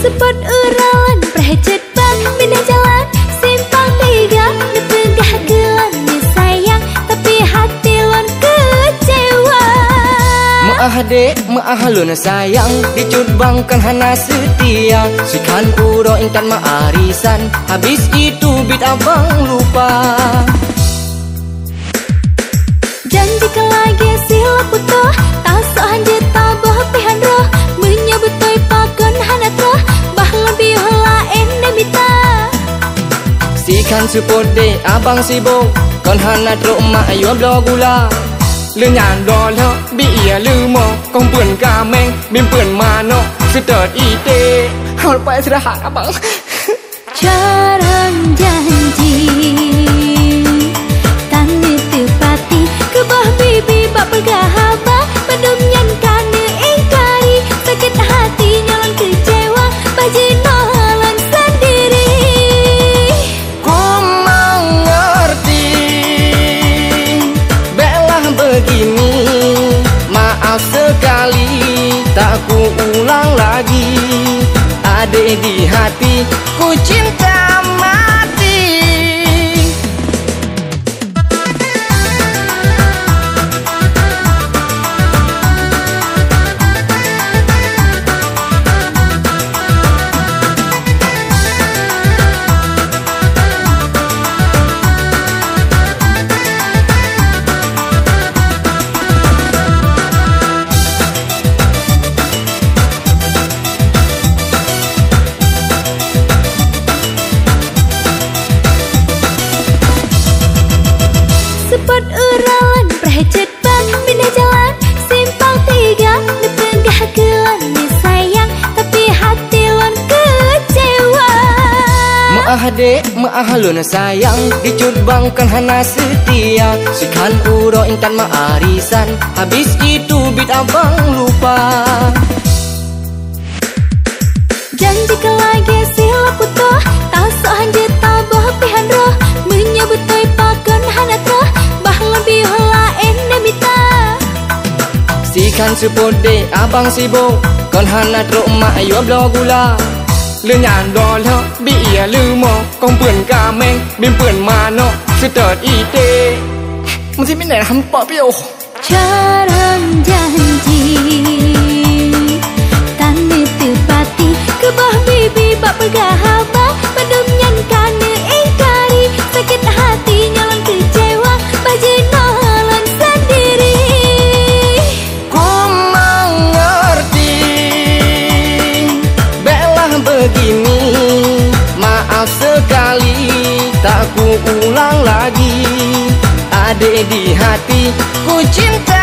Support uralan, prajet ban, pindah jalan. Simpang tiga, di tengah ya sayang, tapi hati lon kecewa. Maah dek, maah lon sayang. Dicut bangkan hana setia. Sikan uro intan maarisan. Habis itu bit abang lupa. kan supode còn sibo Kon trộm mà ai yuam lo gula Lư nhàn đò lỡ bị ỉa lư mò Con bươn cà men bên bươn mà nó Sư tợt y tê. Hào lại sẽ hạ abang Chào di hati Ku cinta Sepot uralan Prehecet bang Bina jalan. Simpang tiga Netengah gelan Ni sayang Tapi hati lon kecewa. Maah dek, maah luna sayang. Dicut bangkan hana setia. Sikan uro intan maarisan Habis itu bit abang lupa. Janji kan si pode abang si bo Con hana tro ma yuap lo gula Lư nhàn đò lỡ bị ỉa lư mò. Con bươn cà men bên bươn mà nó Sư tợt y tê. Mà gì mình này hắn bỏ biểu. Charang janji begini. Maaf sekali Tak ku ulang lagi. Ada di hati Ku cinta